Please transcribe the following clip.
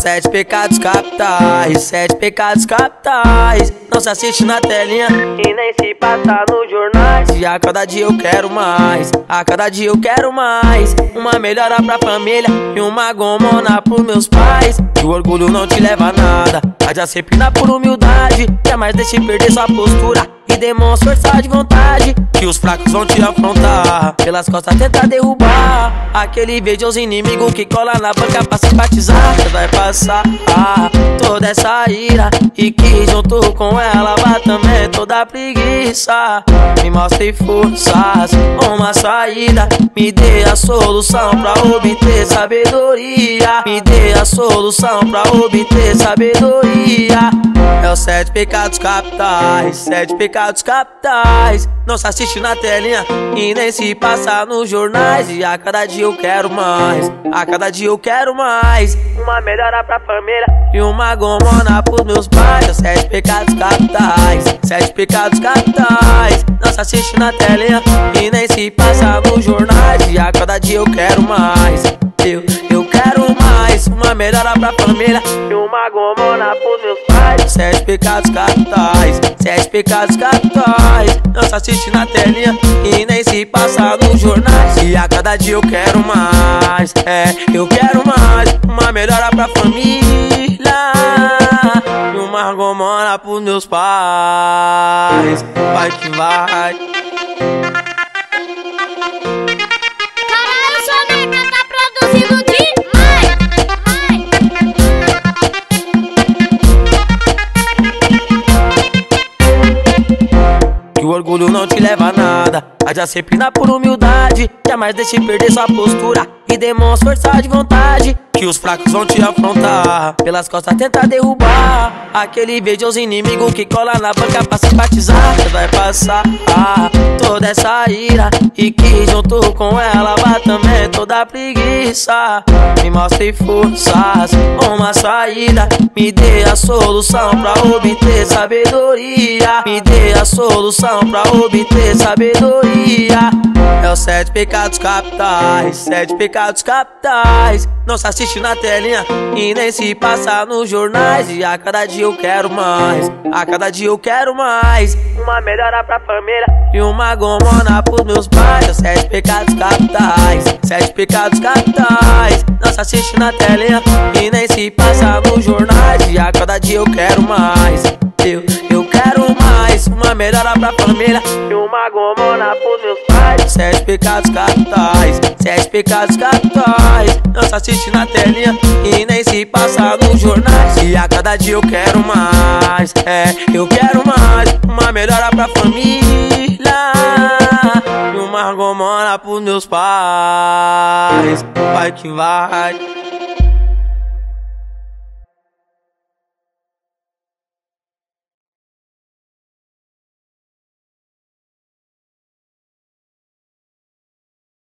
sete pecados capitais, sete pecados capitais. Não se assiste na telinha e nem se passa nos jornais. E a cada dia eu quero mais, a cada dia eu quero mais. Uma melhora pra família e uma gomona pros meus pais. Que o orgulho não te leva a nada, sempre na por humildade. Jamais deixe perder sua postura e demonstra força de vontade. Que os fracos vão te afrontar, pelas costas tentar derrubar. Aquele invejoso inimigo que cola na banca pra simpatizar. Você vai passar ah, toda essa ira e que junto com ela vai também toda preguiça. Me mostre forças, uma saída. Me dê a solução pra obter sabedoria. Me dê a solução pra obter sabedoria. Os sete pecados capitais, sete pecados capitais. Não se assiste na telinha e nem se passa nos jornais. E a cada dia eu quero mais, a cada dia eu quero mais. Uma melhora pra família e uma gomona pros meus pais. Os sete pecados capitais, sete pecados capitais. Não se assiste na telinha e nem se passa nos jornais. E a cada dia eu quero mais. Melhora pra família e uma gomona pros meus pais. Sete pecados capitais, sete pecados capitais. Não se assiste na telinha e nem se passa nos jornais. E a cada dia eu quero mais, é, eu quero mais, uma melhora pra família e uma gomona pros meus pais. Vai que vai. Que o orgulho não te leva a nada Haja sempre na por humildade Jamais deixe perder sua postura E demonstre força de vontade Que os fracos vão te afrontar Pelas costas tentar derrubar Aquele invejoso inimigo que cola na banca pra simpatizar. Você vai passar toda essa ira E que junto com ela vai também toda preguiça. Me mostre forças, uma saída Me dê a solução pra obter sabedoria. Me dê a solução pra obter sabedoria É os sete pecados capitais, sete pecados capitais. Não se assiste na telinha e nem se passa nos jornais. E a cada dia eu quero mais, a cada dia eu quero mais. Uma melhora pra família e uma gomona pros meus pais. É os sete pecados capitais, sete pecados capitais. Não se assiste na telinha e nem se passa nos jornais. E a cada dia eu quero mais Uma melhora pra família. E uma gomona pros meus pais. Sete pecados capitais Sete pecados capitais Não se assiste na telinha E nem se passa nos jornais. E a cada dia eu quero mais É, eu quero mais Uma melhora pra família. E uma gomona pros meus pais. Vai que vai